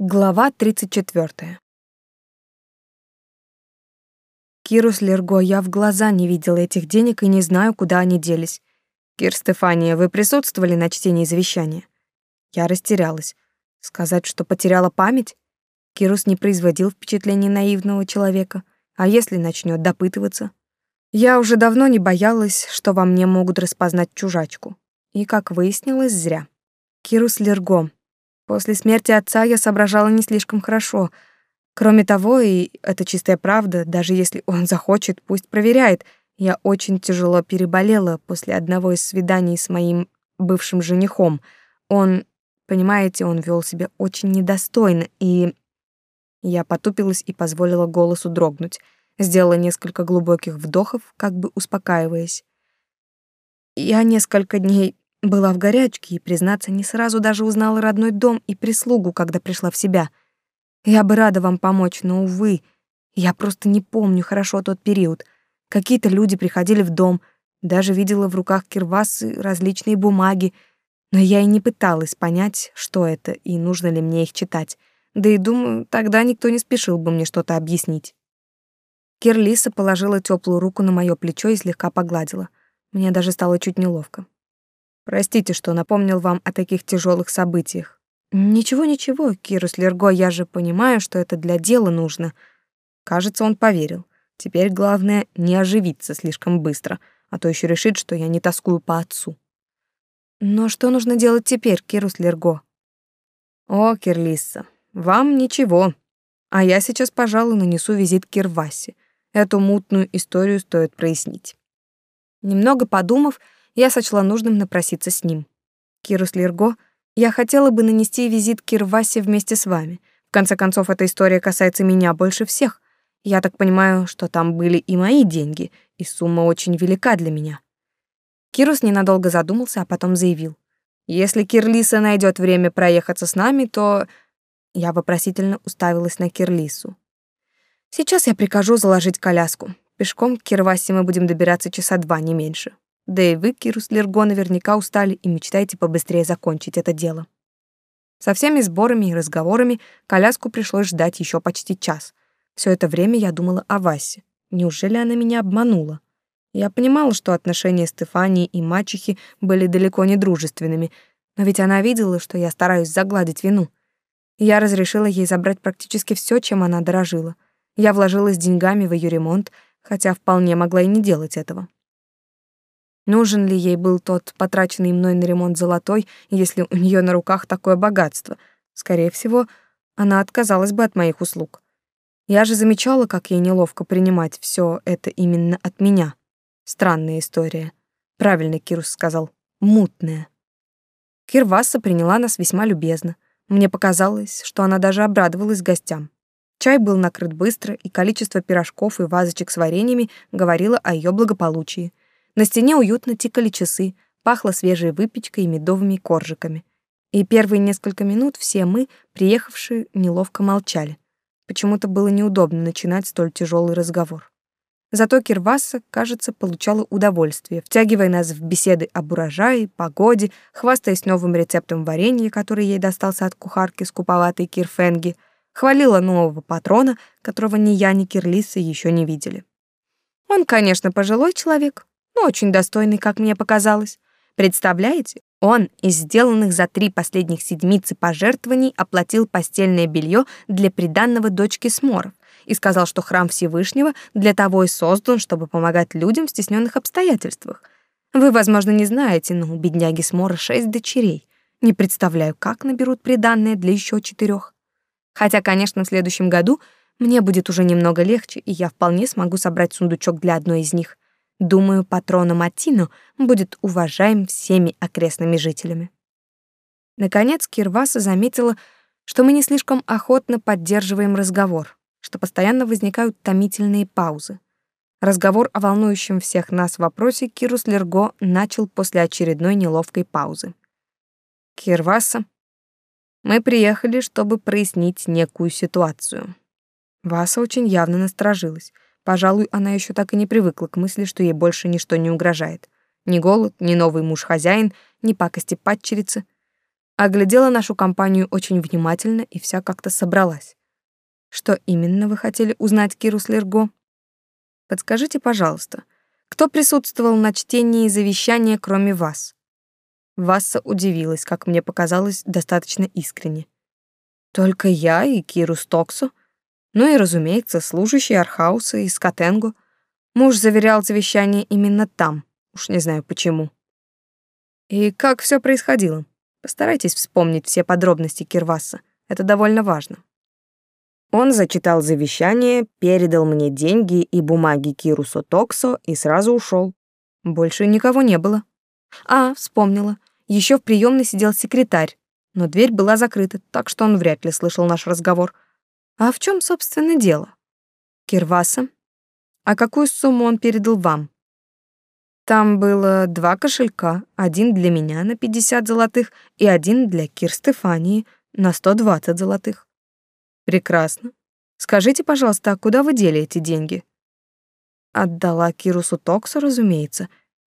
Глава 34. Кирус Лерго, я в глаза не видела этих денег и не знаю, куда они делись. Кир Стефания, вы присутствовали на чтении завещания? Я растерялась. Сказать, что потеряла память? Кирус не производил впечатления наивного человека. А если начнет допытываться? Я уже давно не боялась, что во мне могут распознать чужачку. И, как выяснилось, зря. Кирус Лерго, После смерти отца я соображала не слишком хорошо. Кроме того, и это чистая правда, даже если он захочет, пусть проверяет, я очень тяжело переболела после одного из свиданий с моим бывшим женихом. Он, понимаете, он вел себя очень недостойно, и я потупилась и позволила голосу дрогнуть. Сделала несколько глубоких вдохов, как бы успокаиваясь. Я несколько дней была в горячке и, признаться, не сразу даже узнала родной дом и прислугу, когда пришла в себя. Я бы рада вам помочь, но, увы, я просто не помню хорошо тот период. Какие-то люди приходили в дом, даже видела в руках кирвасы различные бумаги, но я и не пыталась понять, что это и нужно ли мне их читать. Да и думаю, тогда никто не спешил бы мне что-то объяснить. Кирлиса положила теплую руку на мое плечо и слегка погладила. Мне даже стало чуть неловко. Простите, что напомнил вам о таких тяжелых событиях. Ничего, ничего, Кирус Лерго, я же понимаю, что это для дела нужно. Кажется, он поверил. Теперь главное не оживиться слишком быстро, а то еще решит, что я не тоскую по отцу. Но что нужно делать теперь, Кирус Лерго? О, Кирлисса, вам ничего. А я сейчас, пожалуй, нанесу визит Кирвасе. Эту мутную историю стоит прояснить. Немного подумав, я сочла нужным напроситься с ним. Кирус Лерго, я хотела бы нанести визит Кирвасе вместе с вами. В конце концов, эта история касается меня больше всех. Я так понимаю, что там были и мои деньги, и сумма очень велика для меня. Кирус ненадолго задумался, а потом заявил. «Если Кирлиса найдет время проехаться с нами, то...» Я вопросительно уставилась на Кирлису. «Сейчас я прикажу заложить коляску. Пешком к Кирвасе мы будем добираться часа два, не меньше. Да и вы, Кирус Лерго, наверняка устали и мечтаете побыстрее закончить это дело. Со всеми сборами и разговорами коляску пришлось ждать еще почти час. Все это время я думала о Васе. Неужели она меня обманула? Я понимала, что отношения Стефании и мачехи были далеко не дружественными, но ведь она видела, что я стараюсь загладить вину. Я разрешила ей забрать практически все, чем она дорожила. Я вложилась деньгами в ее ремонт, хотя вполне могла и не делать этого. Нужен ли ей был тот потраченный мной на ремонт золотой, если у нее на руках такое богатство? Скорее всего, она отказалась бы от моих услуг. Я же замечала, как ей неловко принимать все это именно от меня. Странная история. Правильно Кирус сказал. Мутная. Кирваса приняла нас весьма любезно. Мне показалось, что она даже обрадовалась гостям. Чай был накрыт быстро, и количество пирожков и вазочек с вареньями говорило о ее благополучии. На стене уютно тикали часы, пахло свежей выпечкой и медовыми коржиками. И первые несколько минут все мы, приехавшие, неловко молчали. Почему-то было неудобно начинать столь тяжелый разговор. Зато Кирваса, кажется, получала удовольствие, втягивая нас в беседы об урожае, погоде, хвастаясь новым рецептом варенья, который ей достался от кухарки скуповатой Кирфенги, хвалила нового патрона, которого ни я, ни Кирлиса еще не видели. Он, конечно, пожилой человек, очень достойный, как мне показалось. Представляете, он из сделанных за три последних седмицы пожертвований оплатил постельное белье для приданного дочки Сморов и сказал, что храм Всевышнего для того и создан, чтобы помогать людям в стесненных обстоятельствах. Вы, возможно, не знаете, но у бедняги Смора шесть дочерей. Не представляю, как наберут приданное для еще четырех. Хотя, конечно, в следующем году мне будет уже немного легче, и я вполне смогу собрать сундучок для одной из них. Думаю, патрона Матино будет уважаем всеми окрестными жителями. Наконец Кирваса заметила, что мы не слишком охотно поддерживаем разговор, что постоянно возникают томительные паузы. Разговор о волнующем всех нас вопросе Кирус Лерго начал после очередной неловкой паузы. «Кирваса, мы приехали, чтобы прояснить некую ситуацию». Васа очень явно насторожилась — Пожалуй, она еще так и не привыкла к мысли, что ей больше ничто не угрожает. Ни голод, ни новый муж-хозяин, ни пакости падчерицы. Оглядела нашу компанию очень внимательно и вся как-то собралась. Что именно вы хотели узнать, Кирус Лерго? Подскажите, пожалуйста, кто присутствовал на чтении завещания, кроме вас? Васса удивилась, как мне показалось, достаточно искренне. Только я и Кирус Токсо, ну и, разумеется, служащий Архауса из Катенго. Муж заверял завещание именно там, уж не знаю почему. И как все происходило? Постарайтесь вспомнить все подробности Кирваса. Это довольно важно. Он зачитал завещание, передал мне деньги и бумаги Кирусу Токсо и сразу ушел. Больше никого не было. А, вспомнила. Еще в приемной сидел секретарь, но дверь была закрыта, так что он вряд ли слышал наш разговор. А в чем, собственно, дело? Кирваса? А какую сумму он передал вам? Там было два кошелька, один для меня на 50 золотых и один для Кир Стефании на 120 золотых. Прекрасно. Скажите, пожалуйста, а куда вы дели эти деньги? Отдала Кирусу Токсу, разумеется.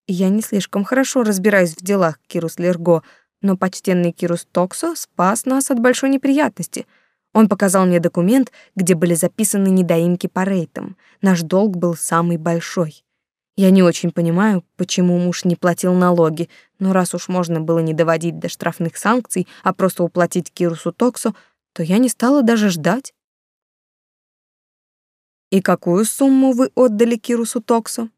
Я не слишком хорошо разбираюсь в делах Кирус Лерго, но почтенный Кирус Токсо спас нас от большой неприятности. Он показал мне документ, где были записаны недоимки по рейтам. Наш долг был самый большой. Я не очень понимаю, почему муж не платил налоги, но раз уж можно было не доводить до штрафных санкций, а просто уплатить Кирусу Токсо, то я не стала даже ждать. И какую сумму вы отдали Кирусу Токсу?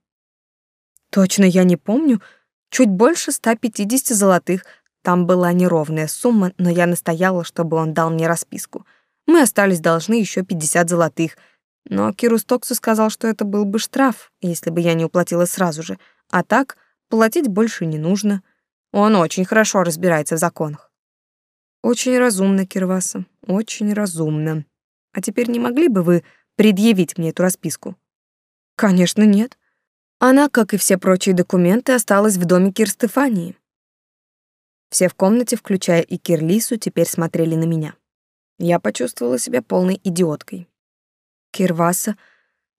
Точно я не помню. Чуть больше 150 золотых. Там была неровная сумма, но я настояла, чтобы он дал мне расписку. Мы остались должны еще 50 золотых. Но Кирус Токсу сказал, что это был бы штраф, если бы я не уплатила сразу же. А так, платить больше не нужно. Он очень хорошо разбирается в законах. Очень разумно, Кирваса, очень разумно. А теперь не могли бы вы предъявить мне эту расписку? Конечно, нет. Она, как и все прочие документы, осталась в доме Кир Стефании. Все в комнате, включая и Кирлису, теперь смотрели на меня. Я почувствовала себя полной идиоткой. Кирваса,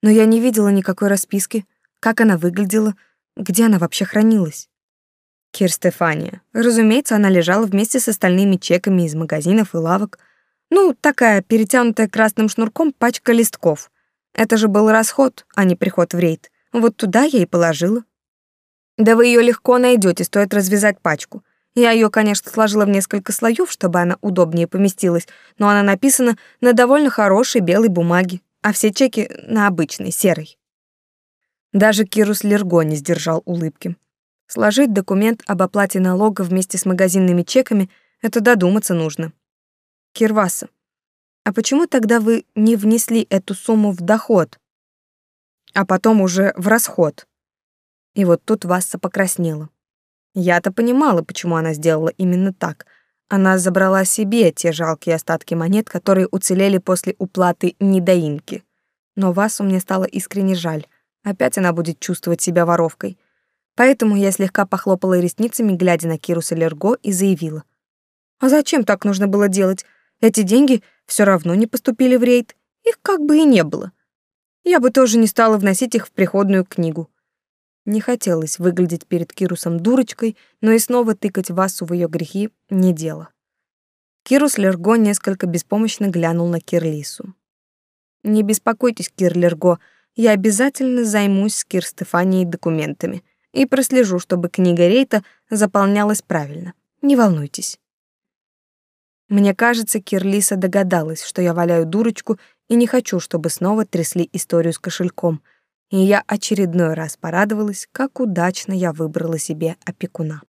но я не видела никакой расписки. Как она выглядела? Где она вообще хранилась? Кир Стефания. Разумеется, она лежала вместе с остальными чеками из магазинов и лавок. Ну, такая перетянутая красным шнурком пачка листков. Это же был расход, а не приход в рейд. Вот туда я и положила. Да вы ее легко найдете, стоит развязать пачку. Я ее, конечно, сложила в несколько слоев, чтобы она удобнее поместилась, но она написана на довольно хорошей белой бумаге, а все чеки на обычной, серой. Даже Кирус Лерго не сдержал улыбки. Сложить документ об оплате налога вместе с магазинными чеками — это додуматься нужно. Кирваса, а почему тогда вы не внесли эту сумму в доход, а потом уже в расход? И вот тут Васса покраснела. Я-то понимала, почему она сделала именно так. Она забрала себе те жалкие остатки монет, которые уцелели после уплаты недоимки. Но Вассу мне стало искренне жаль. Опять она будет чувствовать себя воровкой — Поэтому я слегка похлопала ресницами, глядя на Кируса Лерго, и заявила. «А зачем так нужно было делать? Эти деньги все равно не поступили в рейд. Их как бы и не было. Я бы тоже не стала вносить их в приходную книгу». Не хотелось выглядеть перед Кирусом дурочкой, но и снова тыкать Васу в ее грехи не дело. Кирус Лерго несколько беспомощно глянул на Кирлису. «Не беспокойтесь, Кир Лерго, я обязательно займусь с Кир Стефанией документами и прослежу, чтобы книга Рейта заполнялась правильно. Не волнуйтесь. Мне кажется, Кирлиса догадалась, что я валяю дурочку и не хочу, чтобы снова трясли историю с кошельком. И я очередной раз порадовалась, как удачно я выбрала себе опекуна.